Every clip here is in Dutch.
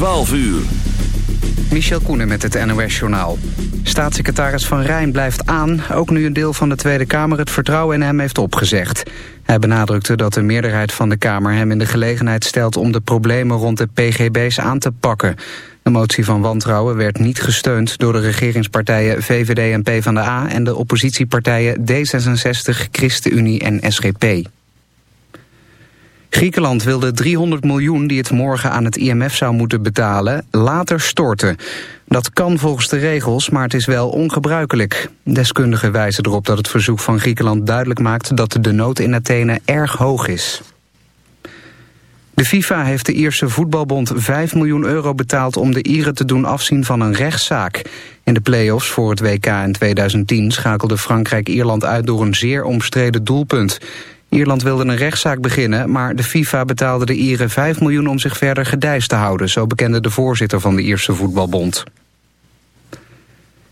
12 uur. Michel Koenen met het NOS-journaal. Staatssecretaris Van Rijn blijft aan, ook nu een deel van de Tweede Kamer het vertrouwen in hem heeft opgezegd. Hij benadrukte dat de meerderheid van de Kamer hem in de gelegenheid stelt om de problemen rond de PGB's aan te pakken. De motie van wantrouwen werd niet gesteund door de regeringspartijen VVD en PvdA en de oppositiepartijen D66, ChristenUnie en SGP. Griekenland wil de 300 miljoen die het morgen aan het IMF zou moeten betalen later storten. Dat kan volgens de regels, maar het is wel ongebruikelijk. Deskundigen wijzen erop dat het verzoek van Griekenland duidelijk maakt dat de nood in Athene erg hoog is. De FIFA heeft de Ierse voetbalbond 5 miljoen euro betaald om de Ieren te doen afzien van een rechtszaak. In de play-offs voor het WK in 2010 schakelde Frankrijk Ierland uit door een zeer omstreden doelpunt. Ierland wilde een rechtszaak beginnen, maar de FIFA betaalde de Ieren 5 miljoen om zich verder gedijst te houden, zo bekende de voorzitter van de Ierse voetbalbond.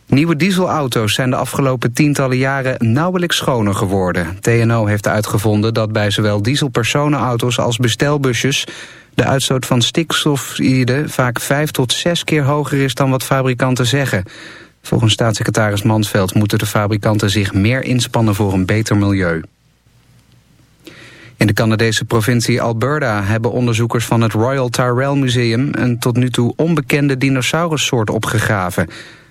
Nieuwe dieselauto's zijn de afgelopen tientallen jaren nauwelijks schoner geworden. TNO heeft uitgevonden dat bij zowel dieselpersonenauto's als bestelbusjes de uitstoot van stikstofide vaak vijf tot zes keer hoger is dan wat fabrikanten zeggen. Volgens staatssecretaris Mansveld moeten de fabrikanten zich meer inspannen voor een beter milieu. In de Canadese provincie Alberta hebben onderzoekers van het Royal Tyrrell Museum een tot nu toe onbekende dinosaurussoort opgegraven.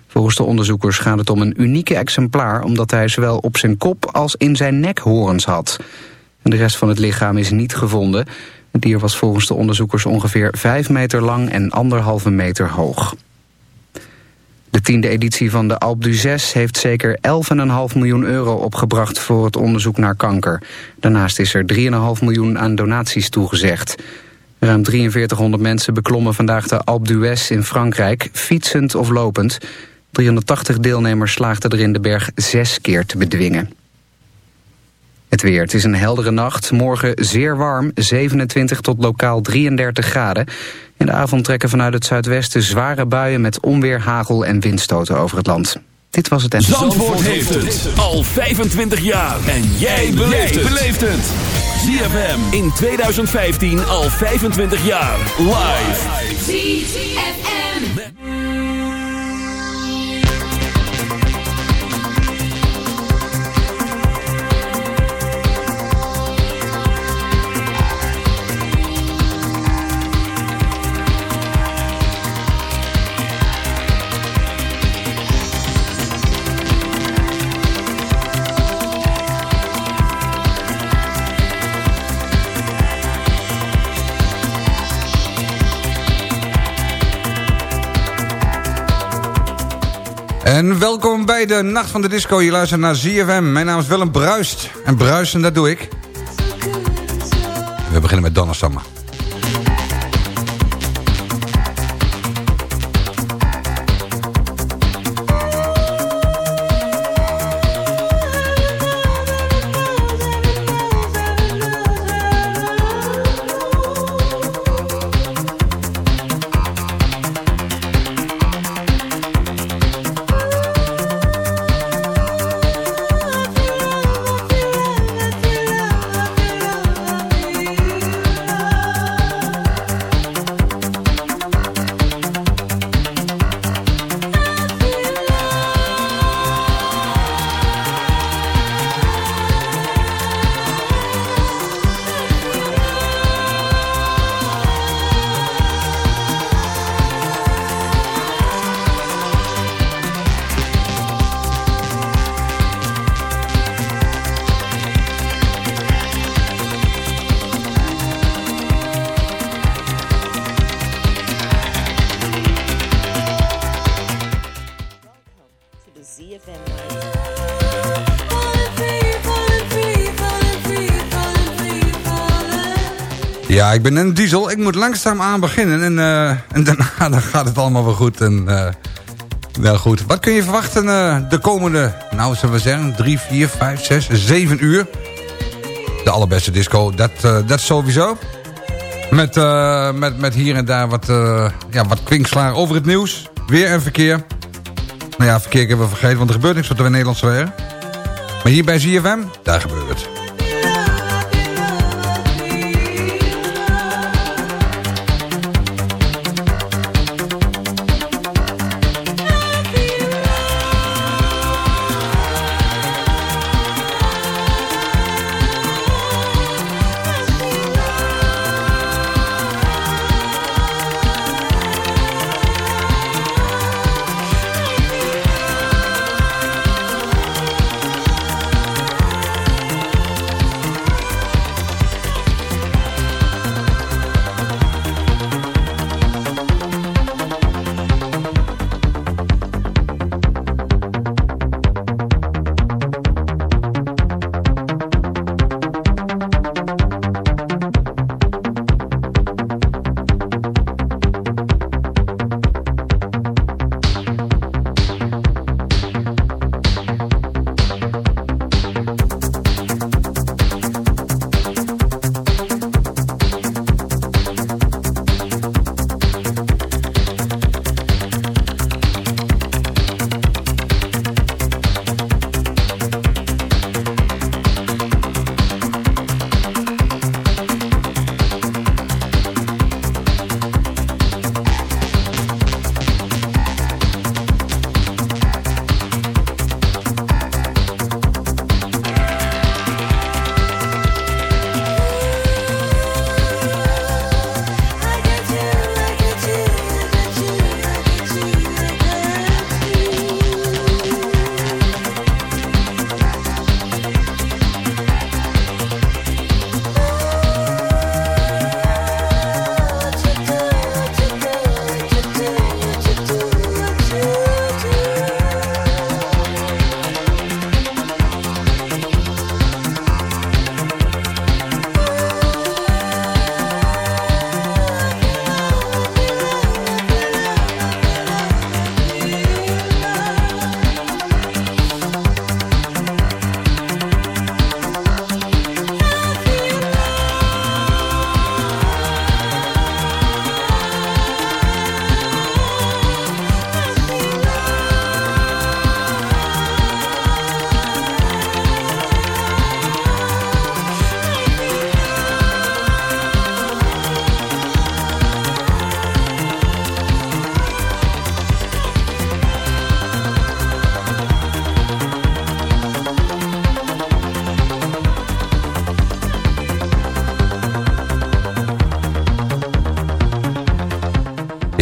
Volgens de onderzoekers gaat het om een unieke exemplaar omdat hij zowel op zijn kop als in zijn nek horens had. De rest van het lichaam is niet gevonden. Het dier was volgens de onderzoekers ongeveer 5 meter lang en anderhalve meter hoog. De tiende editie van de Alp du 6 heeft zeker 11,5 miljoen euro opgebracht voor het onderzoek naar kanker. Daarnaast is er 3,5 miljoen aan donaties toegezegd. Ruim 4300 mensen beklommen vandaag de Alp d'Huez in Frankrijk, fietsend of lopend. 380 deelnemers slaagden erin de berg zes keer te bedwingen. Het weer. Het is een heldere nacht. Morgen zeer warm, 27 tot lokaal 33 graden. In de avond trekken vanuit het zuidwesten zware buien met onweer, hagel en windstoten over het land. Dit was het en... Zandvoort heeft het al 25 jaar. En jij beleeft het. ZFM in 2015 al 25 jaar. Live. ZFM. En welkom bij de Nacht van de Disco. Je luistert naar ZFM. Mijn naam is Willem Bruist. En bruisen, dat doe ik. We beginnen met Donna Summer. Ik ben een diesel. Ik moet langzaam aan beginnen. En, uh, en daarna gaat het allemaal wel goed. En, uh, wel goed. Wat kun je verwachten uh, de komende, nou zullen we zeggen, drie, vier, vijf, zes, zeven uur? De allerbeste disco, dat, dat sowieso. Met, met, met hier en daar wat, ja, wat kwinkslaar over het nieuws. Weer en verkeer. Nou ja, verkeer hebben we vergeten, want er gebeurt niks wat we in Nederland zweren. Maar hier bij ZFM, daar gebeurt het.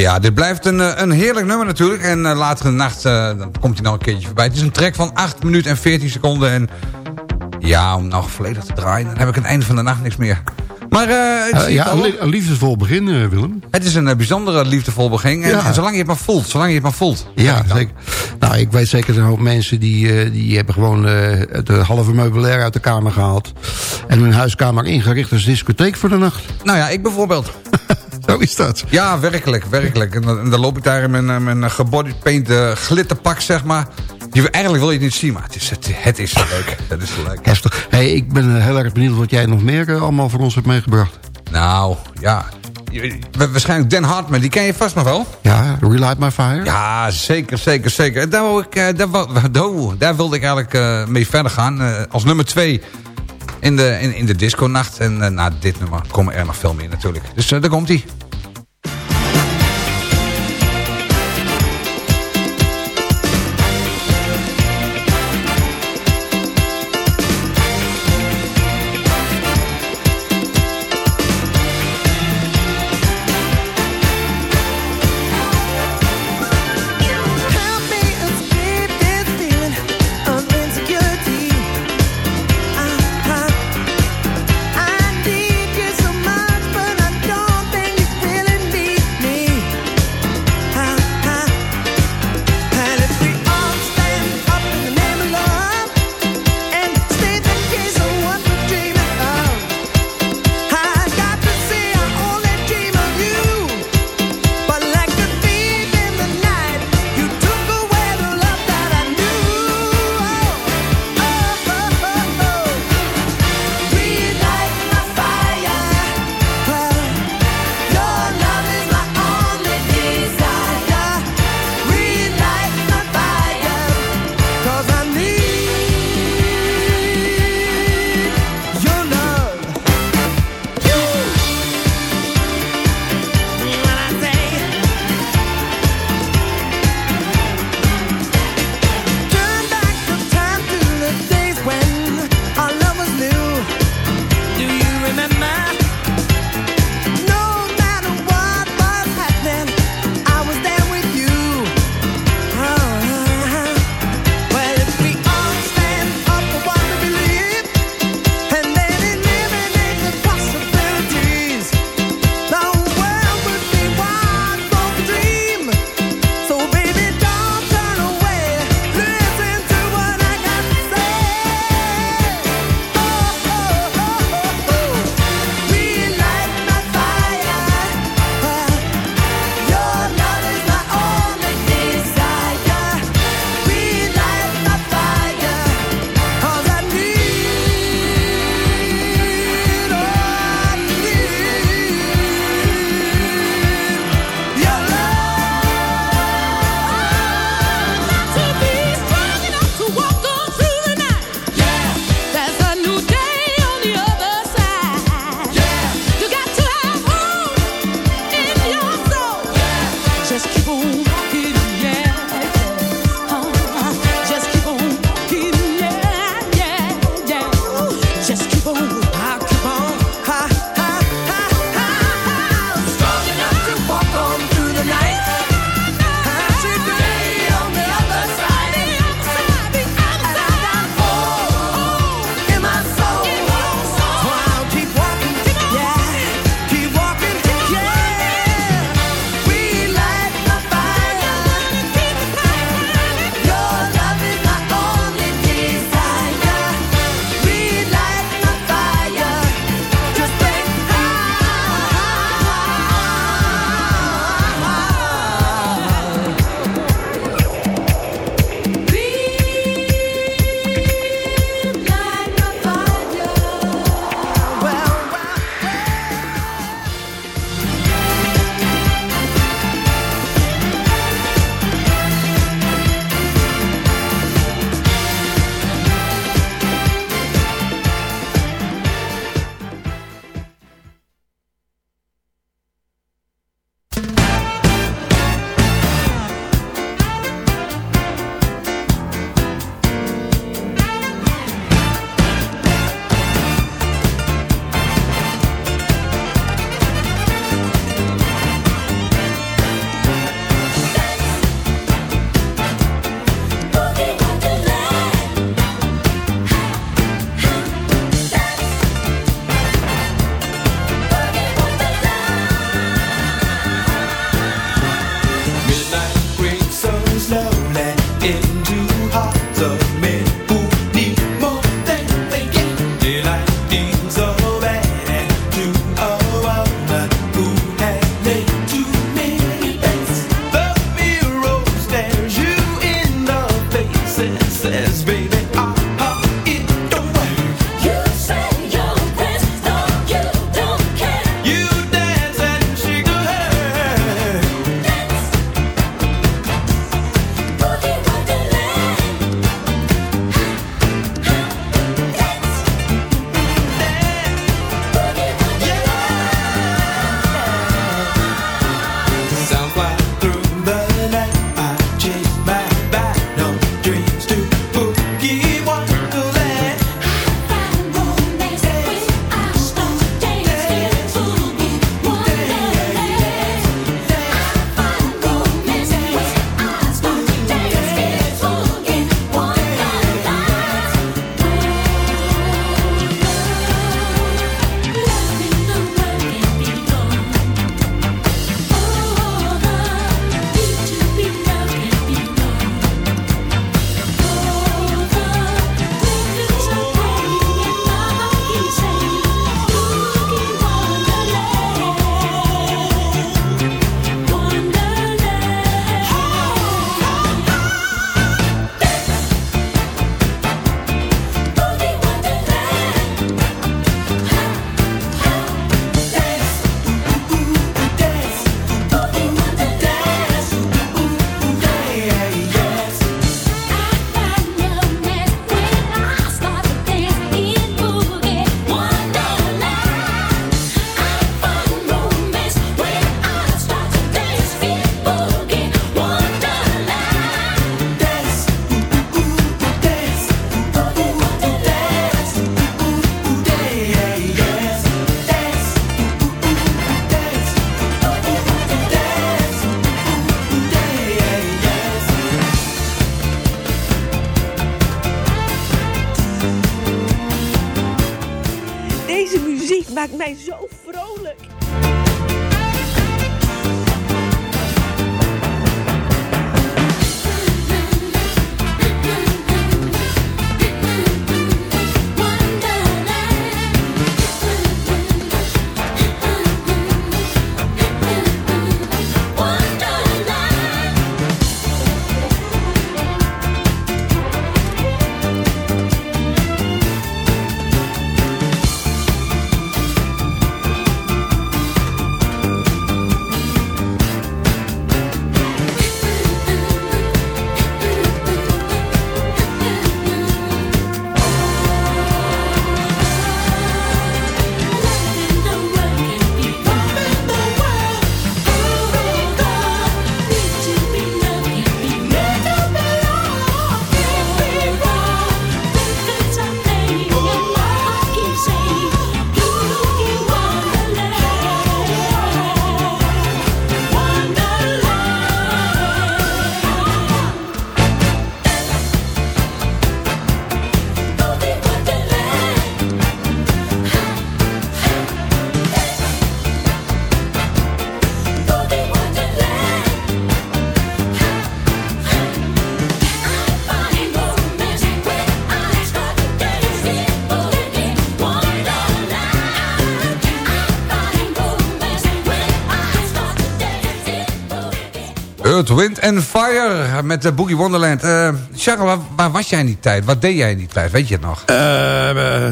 Ja, dit blijft een, een heerlijk nummer natuurlijk. En uh, later in de nacht dan komt hij nog een keertje voorbij. Het is een track van 8 minuten en 14 seconden. En ja, om nou volledig te draaien, dan heb ik aan het einde van de nacht niks meer. Maar uh, ja, een, liefdevol begin, Willem. Het is een bijzondere liefdevol begin. En, en, zolang je het maar voelt. Zolang je het maar voelt. Ja, zeker. Nou, ik weet zeker een hoop mensen die, die hebben gewoon uh, het halve meubilair uit de kamer gehaald. En hun huiskamer ingericht als discotheek voor de nacht. Nou ja, ik bijvoorbeeld. Zo is dat. Ja, werkelijk, werkelijk. En, en dan loop ik daar in mijn, mijn gebodypaint glitterpak, zeg maar. Je, eigenlijk wil je het niet zien, maar het is, het, het is leuk. Het is leuk. Heftig. Hey, ik ben heel erg benieuwd wat jij nog meer uh, allemaal voor ons hebt meegebracht. Nou, ja. Waarschijnlijk Dan Hartman, die ken je vast nog wel. Ja, Relight My Fire. Ja, zeker, zeker, zeker. Daar, wil ik, daar, daar, daar, wilde ik eigenlijk uh, mee verder gaan. Uh, als nummer twee in de, in, in de disco-nacht. En na dit nummer komen er nog veel meer natuurlijk. Dus daar komt hij. just keep on Earth, Wind and Fire met de Boogie Wonderland. Uh, Charles, waar, was jij in die tijd? Wat deed jij in die tijd? Weet je het nog? Uh,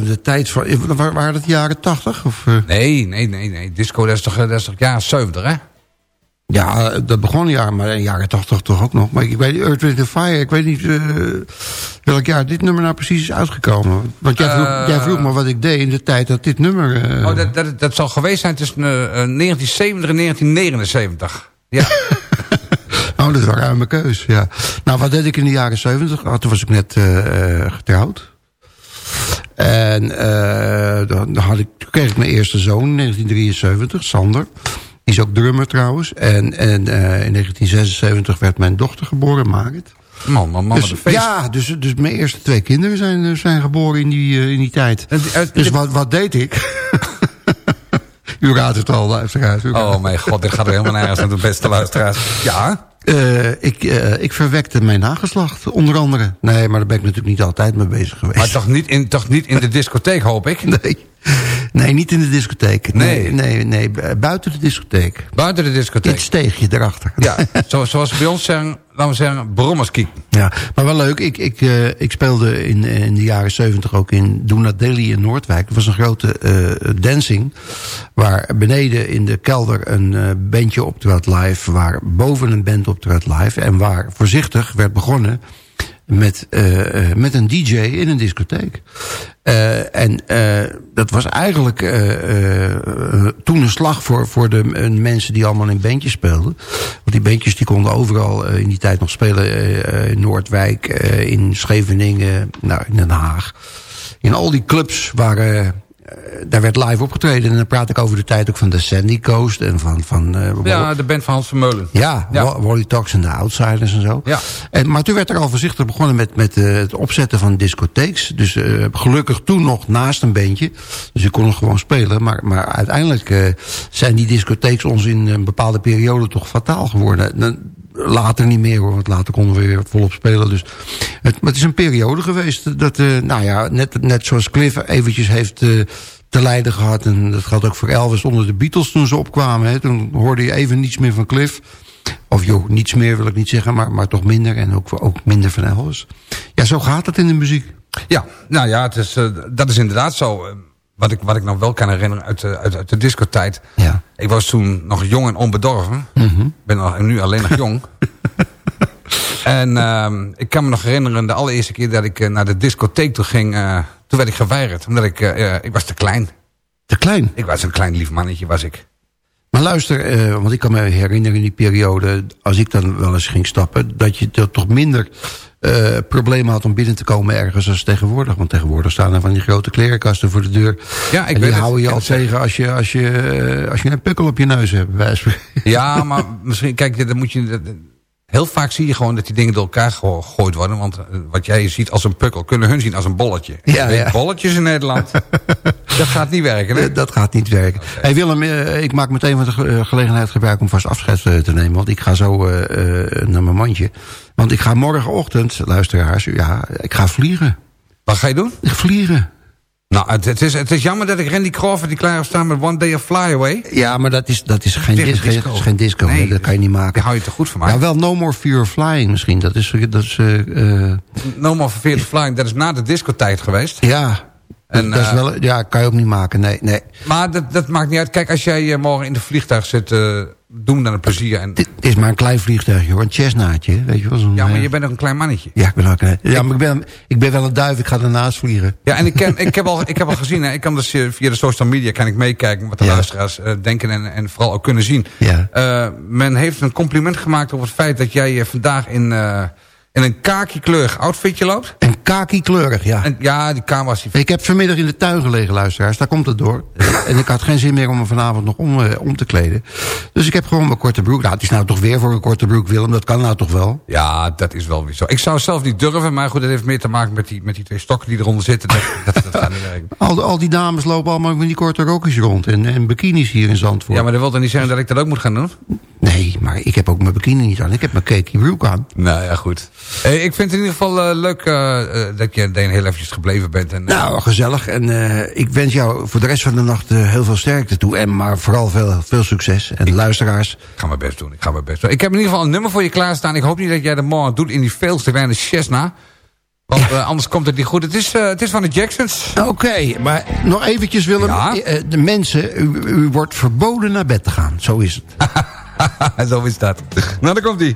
de tijd van... Waren het jaren tachtig? Nee, nee, nee, nee. Disco, dat is toch, dat is toch jaren 70, hè? Ja, dat begon ja, maar in jaren 80 toch ook nog. Maar ik weet Earth, Wind Fire, ik weet niet welk jaar dit nummer nou precies is uitgekomen. Want jij vroeg, jij vroeg me wat ik deed in de tijd dat dit nummer... Oh, dat, dat, dat zal geweest zijn tussen 1970 en 1979. Ja. Dat is een ruime keus, ja. Nou, wat deed ik in de jaren 70? Oh, toen was ik net uh, getrouwd. En uh, dan had ik, toen kreeg ik mijn eerste zoon in 1973, Sander. Die is ook drummer trouwens. En, en in 1976 werd mijn dochter geboren, Marit. Man, man, man, dus, Ja, dus, dus mijn eerste twee kinderen zijn, zijn geboren in die, in die tijd. dus wat, wat deed ik? U raadt het al, luisteraars. Oh mijn god, dit gaat er helemaal nergens aan de beste luisteraars. Ja? Uh, ik, uh, ik verwekte mijn nageslacht, onder andere. Nee, maar daar ben ik natuurlijk niet altijd mee bezig geweest. Maar toch niet in, toch niet in de discotheek, hoop ik? Nee. Nee, niet in de discotheek. Nee. nee, nee, buiten de discotheek. Buiten de discotheek. Iets steegje erachter. Ja, zoals bij ons zeggen, laten we zeggen, brommerski. Ja, maar wel leuk. Ik, ik, uh, ik speelde in, in de jaren zeventig ook in Doona Deli in Noordwijk. Dat was een grote uh, dancing. Waar beneden in de kelder een uh, bandje optrad live. Waar boven een band optrad live. En waar voorzichtig werd begonnen met, uh, met een DJ in een discotheek. Uh, en dat was eigenlijk toen een slag voor, voor de mensen die allemaal in bandjes speelden. Want die bandjes die konden overal in die tijd nog spelen. in Noordwijk, in Scheveningen, nou, in Den Haag. In al die clubs waren daar werd live opgetreden. En dan praat ik over de tijd ook van de Sandy Coast. En van, van, uh, ja, de band van Hans Vermeulen. Ja, ja. Wally Talks en de Outsiders en zo. Ja. En, maar toen werd er al voorzichtig begonnen met, met uh, het opzetten van discotheeks. Dus uh, gelukkig toen nog naast een bandje. Dus ik kon nog gewoon spelen. Maar, maar uiteindelijk zijn die discotheeks ons in een bepaalde periode toch fataal geworden. Later niet meer hoor, want later konden we weer volop spelen. Dus het, het is een periode geweest dat, uh, nou ja, net, net zoals Cliff eventjes heeft uh, te lijden gehad. En dat geldt ook voor Elvis onder de Beatles toen ze opkwamen. Hè, toen hoorde je even niets meer van Cliff. Of joh, niets meer wil ik niet zeggen, maar, maar toch minder. En ook, ook minder van Elvis. Ja, zo gaat het in de muziek. Ja, nou ja, het is, uh, dat is inderdaad zo wat ik, wat ik nog wel kan herinneren uit de, uit, uit de discotijd. Ja. Ik was toen nog jong en onbedorven. Ik mm -hmm. ben nog, nu alleen nog jong. en uh, ik kan me nog herinneren de allereerste keer dat ik uh, naar de discotheek toe ging. Uh, toen werd ik geweigerd. Omdat ik, uh, ik was te klein. Te klein? Ik was een klein lief mannetje, was ik. Maar luister, want ik kan me herinneren in die periode... als ik dan wel eens ging stappen... dat je er toch minder uh, problemen had om binnen te komen ergens als tegenwoordig. Want tegenwoordig staan er van die grote klerenkasten voor de deur. Ja, ik en die houden je al tegen als je, als, je, als je een pukkel op je neus hebt. Ja, maar misschien, kijk, dan moet je... heel vaak zie je gewoon dat die dingen door elkaar gegooid worden. Want eh, wat jij ziet als een pukkel, kunnen hun zien als een bolletje. Ja, ja. Bolletjes in Nederland, dat gaat niet werken, hè? Dat gaat niet werken. Hey Willem, eh, ik maak meteen van de eh, gelegenheid gebruik om vast afscheid te nemen. Want ik ga zo naar mijn mandje. Want ik ga morgenochtend, luisteraars, ja, ik ga vliegen. Wat ga je doen? Vliegen. Nou, het, het, is, het is jammer dat ik Randy Crawford die klaar staan met One Day of Fly Away. Ja, maar dat is, dat is geen Tegen disco. is geen disco, Nee, hè, dat kan je niet Die maken. hou je te goed van mij. Ja, wel No More Fear of Flying misschien. Dat is... Dat is eh, eh, No More Fear Flying, dat is na de discotijd geweest. ja, En, dat is eh, wel, ja, kan je ook niet maken. Nee, nee. Maar dat, dat maakt niet uit. Kijk, als jij morgen in de vliegtuig zit, eh doe me dan een plezier. En, Dit is maar een klein vliegtuigje hoor. Een chestnaatje, weet je wel. zo'n, ja, maar eh, je bent ook een klein mannetje. Ja, ik ben ook een, ja, maar ik ben, ik ben wel een duif. Ik ga ernaast vliegen. Ja, en ik, ken, ik, heb al, ik heb al gezien, hè, ik kan dus eh, via de social media kan ik meekijken wat de Ja. luisteraars eh, denken en, en vooral ook kunnen zien. Ja. Eh, men heeft een compliment gemaakt op het feit dat jij eh, vandaag in, eh, in een kaki-kleurig outfitje loopt. En kaki kleurig, ja. En ja, die camera's die Ik heb vanmiddag in de tuin gelegen, luisteraars. Daar komt het door. en ik had geen zin meer om me vanavond nog om, eh, om te kleden. Dus ik heb gewoon mijn korte broek. Nou, het is nou toch weer voor een korte broek, Willem. Dat kan nou toch wel? Ja, dat is wel weer zo. Ik zou zelf niet durven, maar goed, dat heeft meer te maken met die, met die twee stokken die eronder zitten. Dat, dat, dat gaat niet werken. Al, al die dames lopen allemaal met die korte rokjes rond. En, en bikinis hier in Zandvoort. Ja, maar dat wil toch niet zeggen dat ik dat ook moet gaan doen? Nee, maar ik heb ook mijn bikini niet aan. Ik heb mijn cakey broek aan. Nou ja, goed. Hey, ik vind het in ieder geval eh, leuk eh, eh, dat je Deen heel eventjes gebleven bent. En, Nou, gezellig. En ik wens jou voor de rest van de nacht heel veel sterkte toe. En maar vooral veel, veel succes. En luisteraars, Ik ga mijn best doen, ik ga mijn best doen. Ik heb in ieder geval een nummer voor je klaarstaan. Ik hoop niet dat jij dat morgen doet in die veel te weinig Cessna. Want anders komt het niet goed. Het is, het is van de Jacksons. Oké, maar nog eventjes Willem. Ja? Eh, De mensen, u, u wordt verboden naar bed te gaan. Zo is het. Zo is dat. Nou, daar komt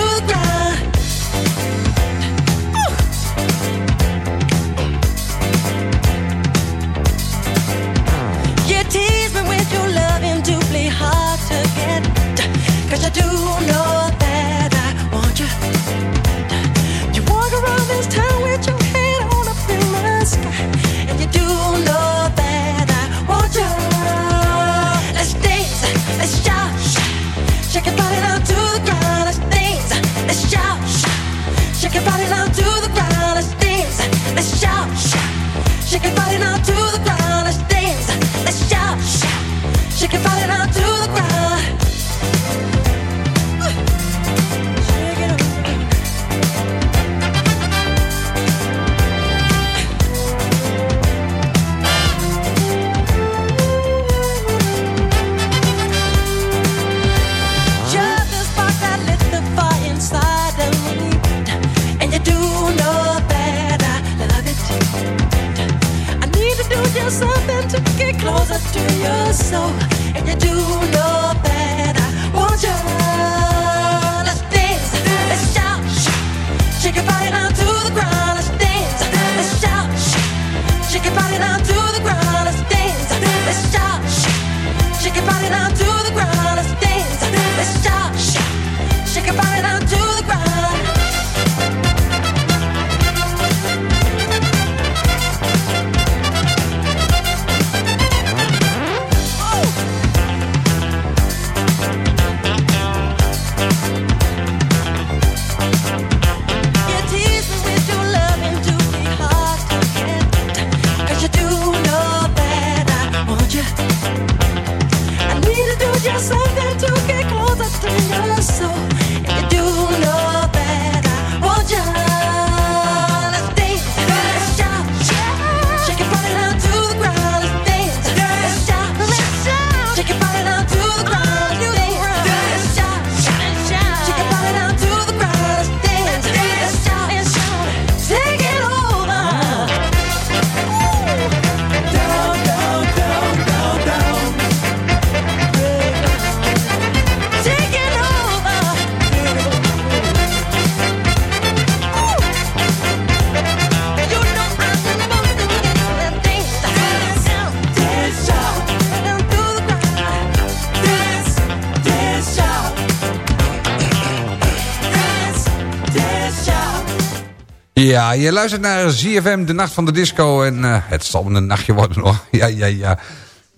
Ja, je luistert naar ZFM, de nacht van de disco. En eh, het zal een nachtje worden hoor. Ja, ja, ja.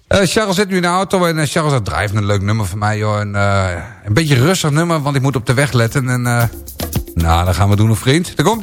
Eh, Charles zit nu in de auto en uh, Charles zegt, drijft een leuk nummer voor mij joh. En, een beetje rustig nummer, want ik moet op de weg letten. En nou, dan gaan we doen vriend. Daar komt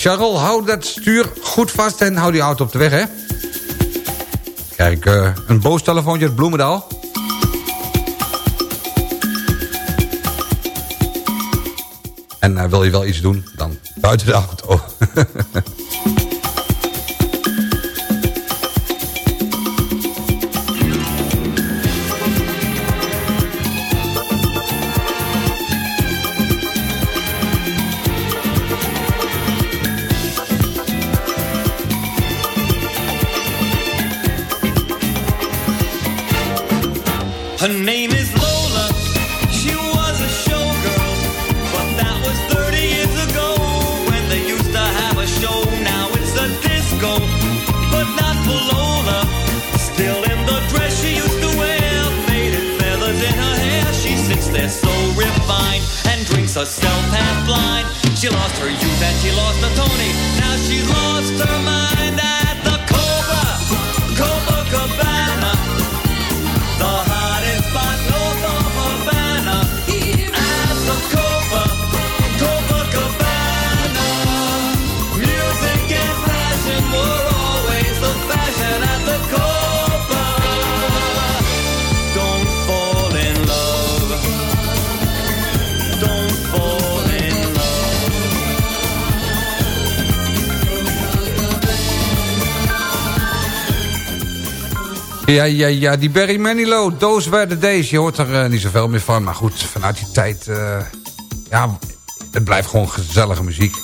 Charles, hou dat stuur goed vast en hou die auto op de weg, hè. Kijk, uh, een boos telefoontje uit Bloemendaal. En uh, wil je wel iets doen, dan buiten de auto. herself half blind. She lost her youth and she lost the Tony. Ja, ja, ja, die Barry Manilow, Those Were The Days. Je hoort er uh, niet zoveel meer van, maar goed, vanuit die tijd... Eh, ja, het blijft gewoon gezellige muziek.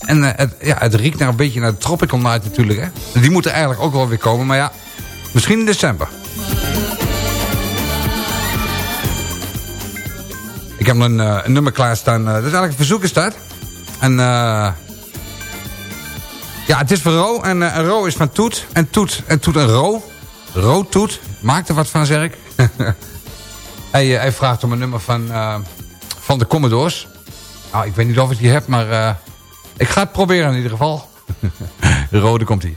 En eh, het, ja, het riekt naar een beetje naar de Tropical Night natuurlijk, hè. Die moeten eigenlijk ook wel weer komen, maar ja, misschien in december. Ik heb een, een nummer klaarstaan, dat is eigenlijk een verzoekenstaat. En... Ja, het is van Ro en Ro is van Toet. En Toet en Toet en Ro. Roodtoet, maak er wat van, zeg ik. hij, eh, hij, vraagt om een nummer van, eh, van de Commodores. Nou, ik weet niet of ik die heb, maar eh, ik ga het proberen in ieder geval. Rode komt hier.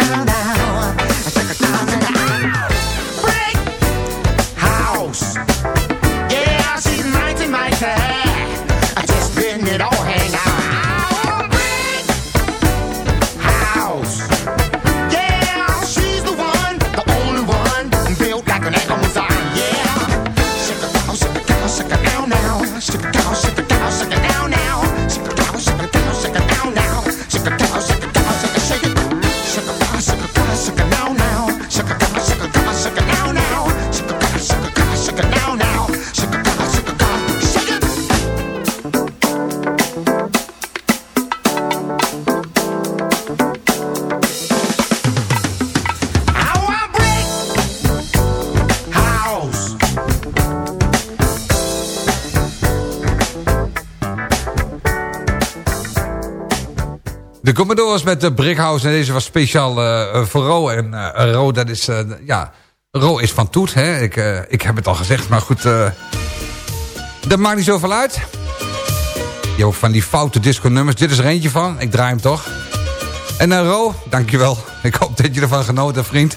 around Doors met eh, de Brickhouse. En deze was speciaal eh, eh, voor Ro. En Ro, dat is, ja, Ro is van Toet. Hè? Ik, ik heb het al gezegd, maar goed. dat maakt niet zoveel uit. Jo, van die foute disco-nummers. Dit is er eentje van. Ik draai hem toch. En Ro, dankjewel. Ik hoop dat je ervan genoten vriend.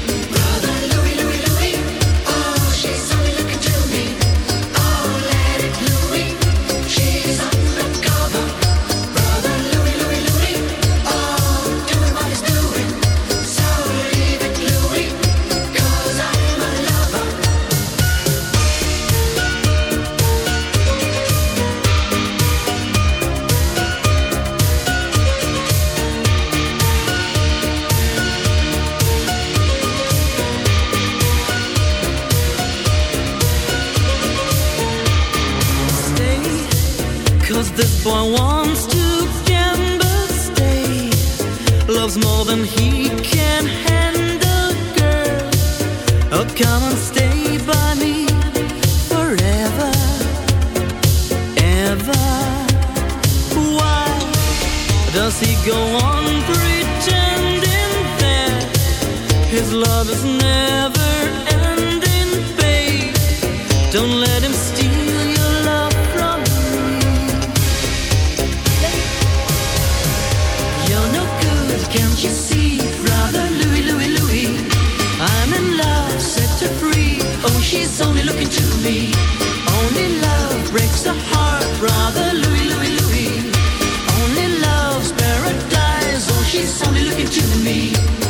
me.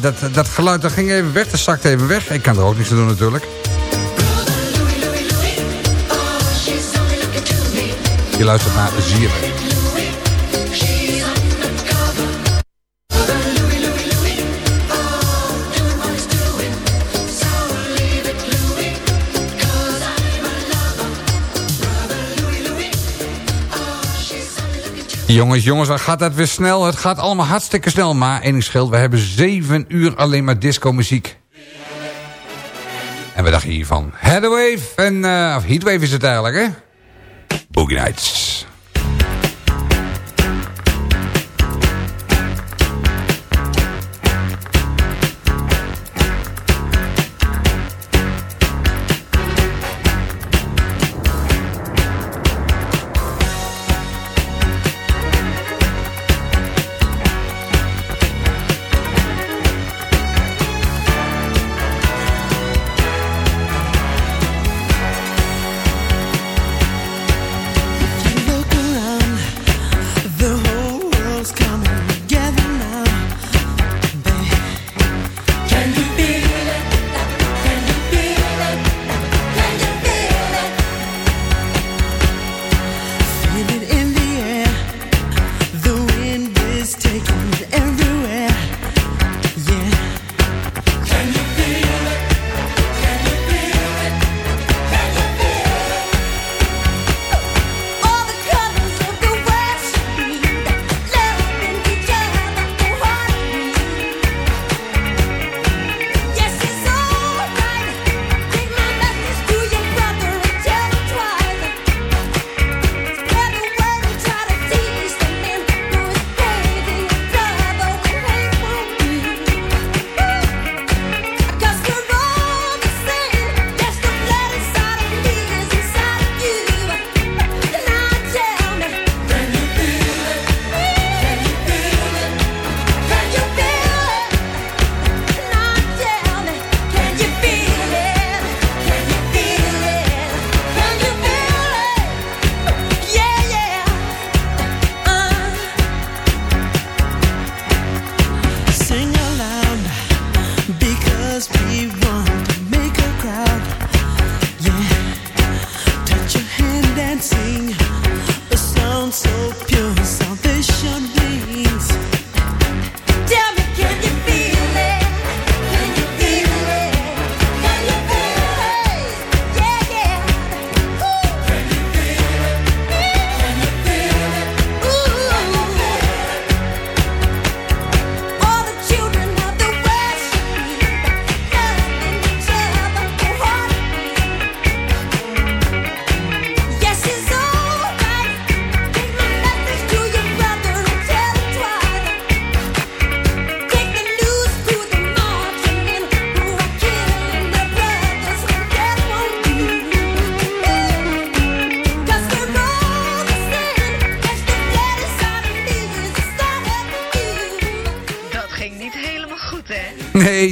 Dat, dat geluid dat ging even weg, dat zakte even weg. Ik kan er ook niks aan doen natuurlijk. Je luistert naar Zierweg. Jongens, jongens, wat gaat dat weer snel? Het gaat allemaal hartstikke snel. Maar één scheelt, we hebben zeven uur alleen maar disco-muziek. En we dachten hiervan? Headwave en... Eh, Heatwave is het eigenlijk, hè? Boogie Nights.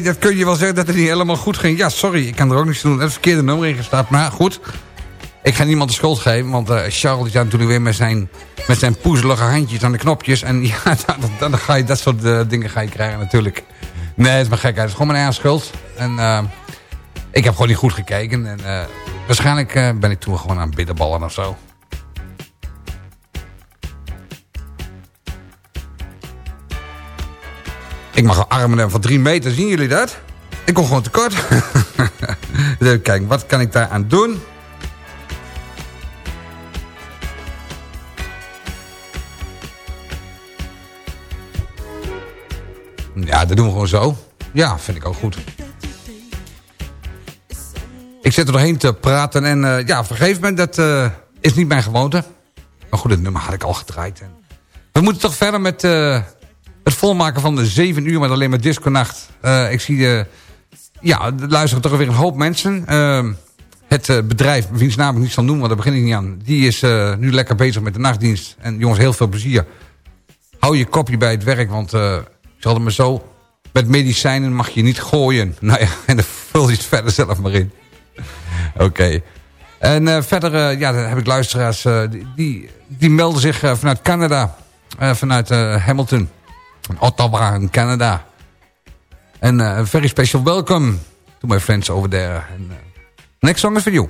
Dat kun je wel zeggen dat het niet helemaal goed ging. Ja, sorry, ik kan er ook niets doen. Het verkeerde nummer ingestapt. Maar goed, ik ga niemand de schuld geven. Want eh, Charles die staat natuurlijk weer met zijn, met zijn poezelige handjes aan de knopjes. En ja, dan, dan, ga je dat soort eh, dingen ga je krijgen natuurlijk. Nee, het is maar gekheid. Het is gewoon mijn eigen schuld. En eh, ik heb gewoon niet goed gekeken. En waarschijnlijk ben ik toen gewoon aan bitterballen of zo. Ik mag armen hebben van drie meter, zien jullie dat? Ik kom gewoon tekort. Even kijken, wat kan ik daar aan doen? Ja, dat doen we gewoon zo. Ja, vind ik ook goed. Ik zit er doorheen te praten en eh, ja, vergeef me, dat eh, is niet mijn gewoonte. Maar goed, het nummer had ik al gedraaid. En we moeten toch verder met eh, het volmaken van de 7 uur met alleen maar disconacht. Eh ik zie, eh, ja, er luisteren toch weer een hoop mensen. Eh, het eh, bedrijf, wiens naam ik niet zal noemen, want daar begin ik niet aan. Die is nu lekker bezig met de nachtdienst. En jongens, heel veel plezier. Hou je kopje bij het werk, want ik zal het maar zo... Met medicijnen mag je niet gooien. Nou ja, en dan vul je het verder zelf maar in. Oké. En verder ja, heb ik luisteraars... die, die, melden zich vanuit Canada. Vanuit Hamilton. Ottawa in Canada. En eh, a very special welcome to my friends over there. And, uh, next song is for you.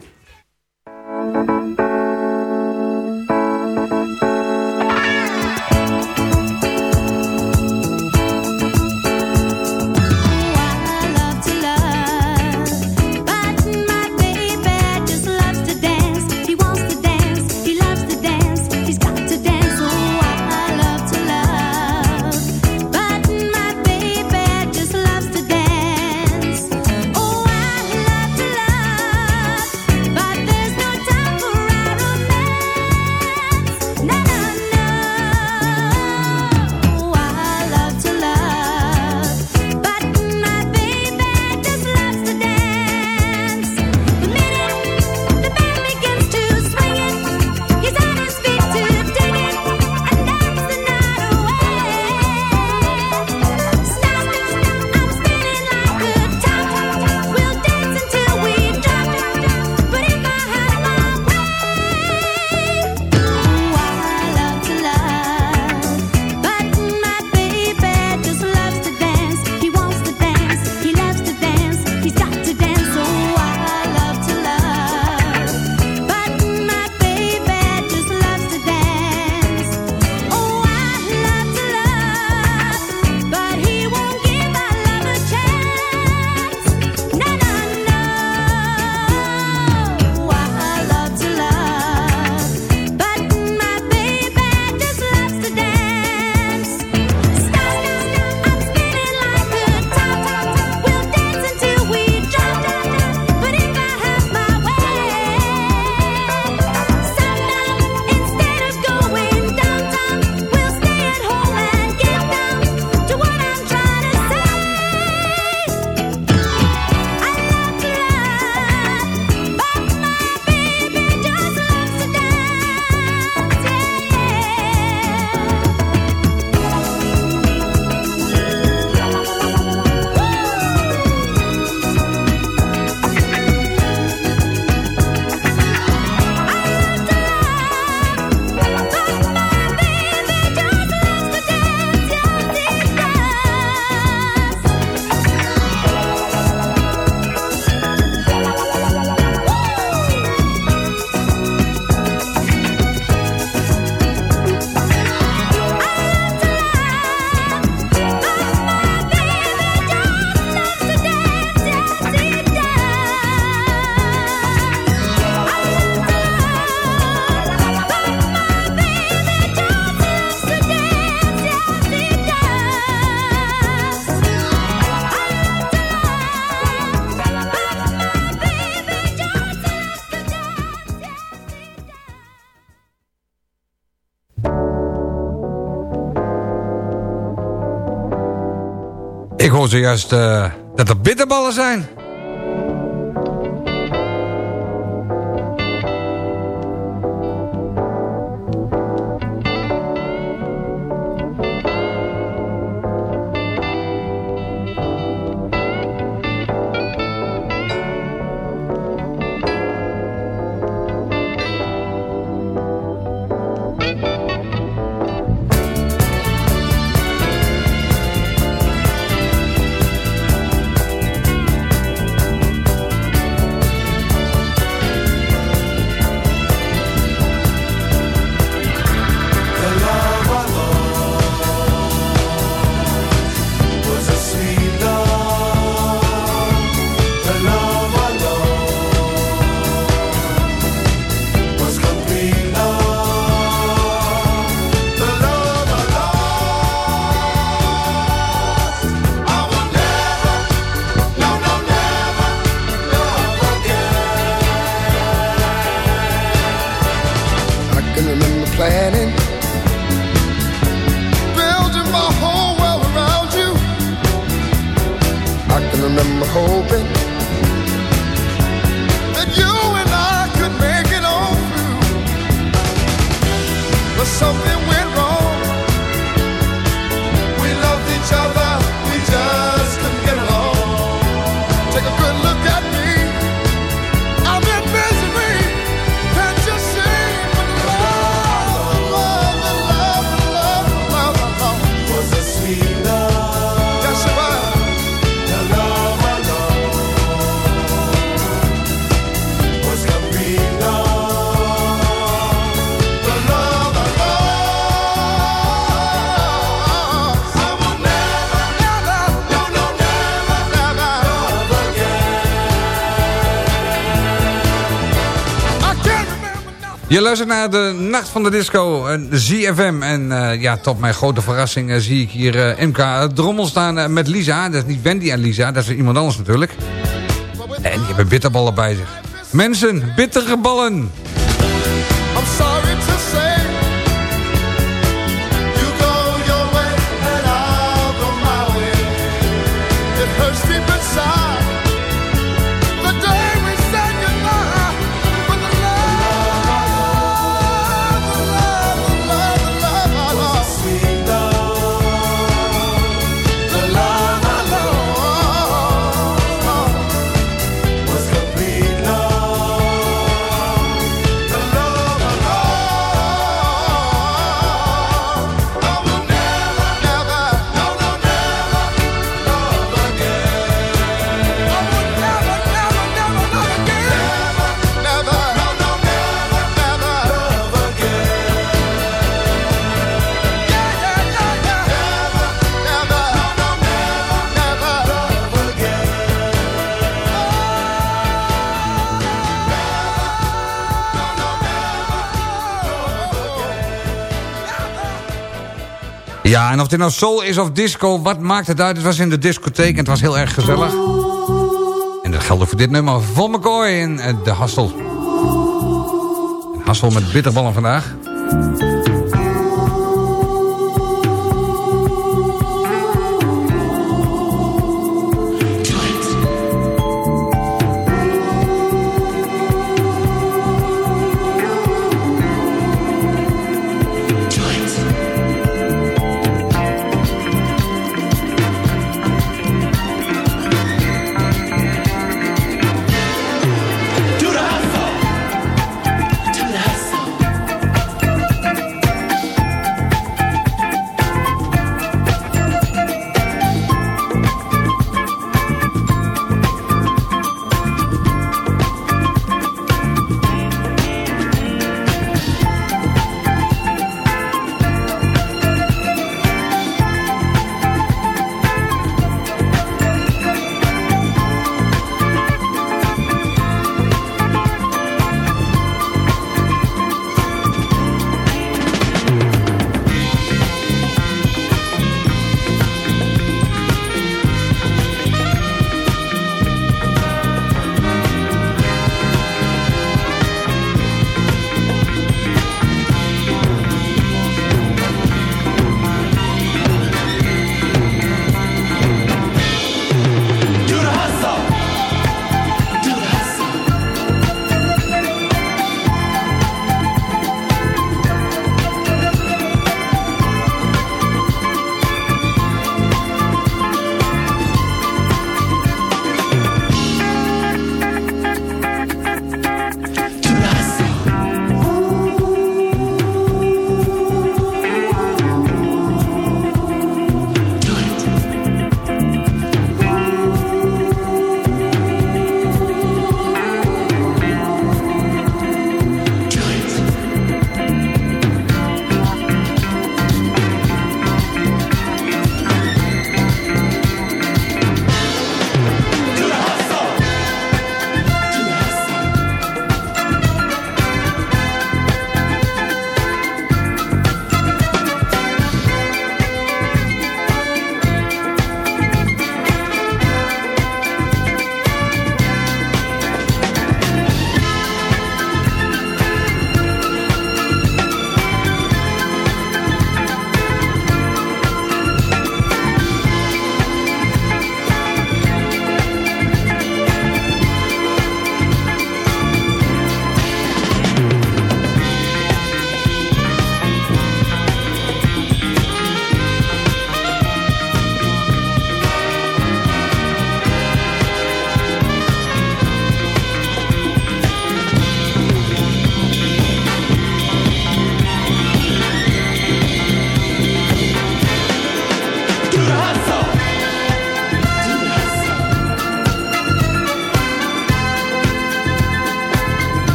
Eh, dat er bitterballen zijn. Je luistert naar de Nacht van de Disco, en ZFM. En eh, ja, tot mijn grote verrassing eh, zie ik hier eh, MK Drommel staan met Lisa. Dat is niet Wendy en Lisa, dat is iemand anders natuurlijk. En die hebben bitterballen bij zich. Mensen, bittere ballen. I'm sorry to say You go your way and I'll go my way It hurts Ja, en of dit nou soul is of disco, wat maakt het uit? Het was in de discotheek en het was heel erg gezellig. En dat geldt ook voor dit nummer. Von McCoy in eh, de Hassel. Hassel met bitterballen vandaag.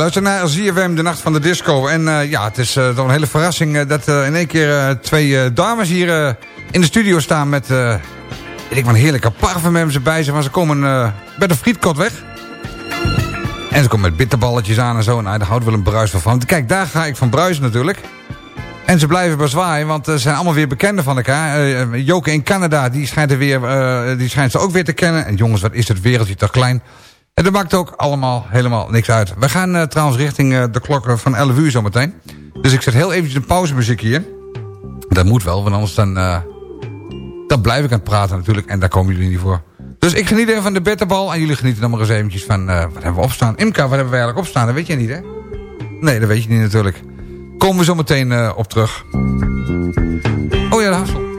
Luistert naar ZFM, de nacht van de disco. En eh, ja, het is eh, toch een hele verrassing eh, dat in één keer twee dames hier in de studio staan met... ik een heerlijke parfum ze bij zich. Maar ze komen bij de frietkot weg. En ze komen met bitterballetjes aan en zo. Nou, daar houdt wel een bruis van. Kijk, daar ga ik van bruisen natuurlijk. En ze blijven bezwaaien, want ze zijn allemaal weer bekenden van elkaar. Joke in Canada, die schijnt, er weer, die schijnt ze ook weer te kennen. En jongens, wat is het wereldje toch klein. En dat maakt ook allemaal helemaal niks uit. We gaan eh, trouwens richting eh, de klok van 11 uur zometeen. Dus ik zet heel eventjes een pauzemuziek hier. Dat moet wel, want anders dan, eh, dan blijf ik aan het praten natuurlijk. En daar komen jullie niet voor. Dus ik geniet even van de bitterbal. En jullie genieten dan maar eens eventjes van... wat hebben we opstaan? Imka, wat hebben we eigenlijk opstaan? Dat weet je niet, hè? Nee, dat weet je niet natuurlijk. Komen we zo meteen eh, op terug. Oh ja, de Hassel.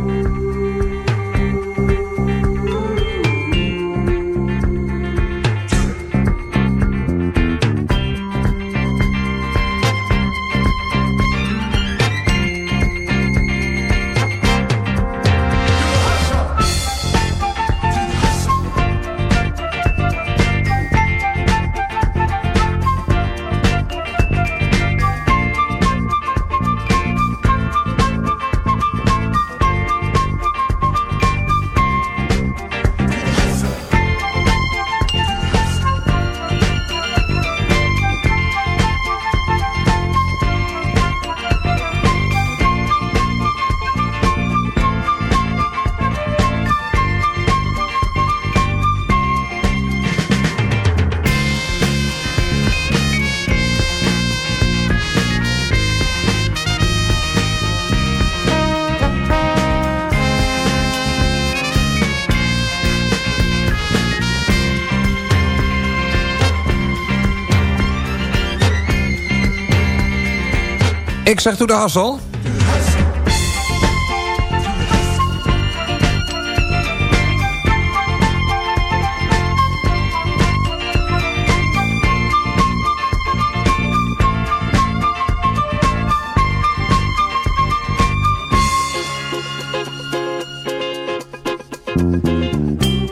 Zeg toe de Hassel.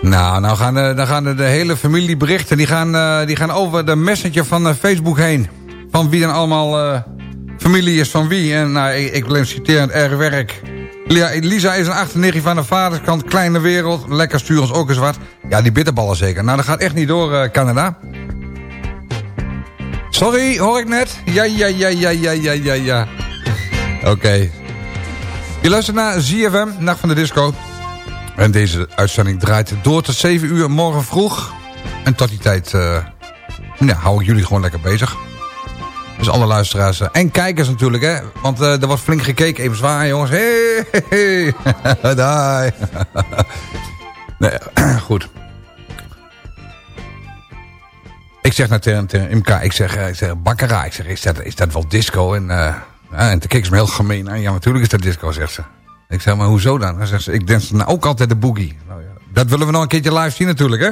Nou, nou gaan, de, dan gaan de, hele familieberichten die gaan, eh, die gaan over de messenger van eh, Facebook heen. Van wie dan allemaal eh, familie is van wie. En nou, ik, ik wil citeren, erg werk. Lisa is een achterneefje van de vaderskant, kleine wereld. Lekker stuur ons ook eens wat. Ja, die bitterballen zeker. Nou, dat gaat echt niet door, eh, Canada. Sorry, hoor ik net? Ja, ja, ja, ja, ja, ja, ja, ja. Oké. Je luistert naar ZFM, Nacht van de Disco. En deze uitzending draait door tot 7 uur morgen vroeg. En tot die tijd eh, ja, hou ik jullie gewoon lekker bezig. Dus alle luisteraars eh, en kijkers natuurlijk, hè. Want eh, er wordt flink gekeken. Even zwaar, jongens. Hey. Daai. nee, goed. Ik zeg naar tegen Imka, ik zeg, eh, ik zeg bakkera. Ik zeg, is dat, is dat wel disco? En, ja, en keek ze me heel gemeen aan. Ja, natuurlijk is dat disco, zegt ze. Ik zeg, maar hoezo dan? Dan zegt ze, ik dans nou ook altijd de boogie. Nou, ja, dat willen we nog een keertje live zien natuurlijk, hè?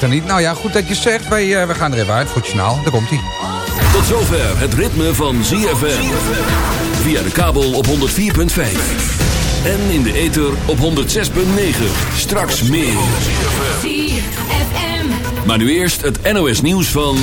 Ik dan niet. Nou ja, goed dat je zegt. Wij, eh, we gaan er even uit voor het journaal. Daar komt hij. Tot zover het ritme van ZFM. Via de kabel op 104.5. En in de ether op 106.9. Straks meer. Maar nu eerst het NOS nieuws van...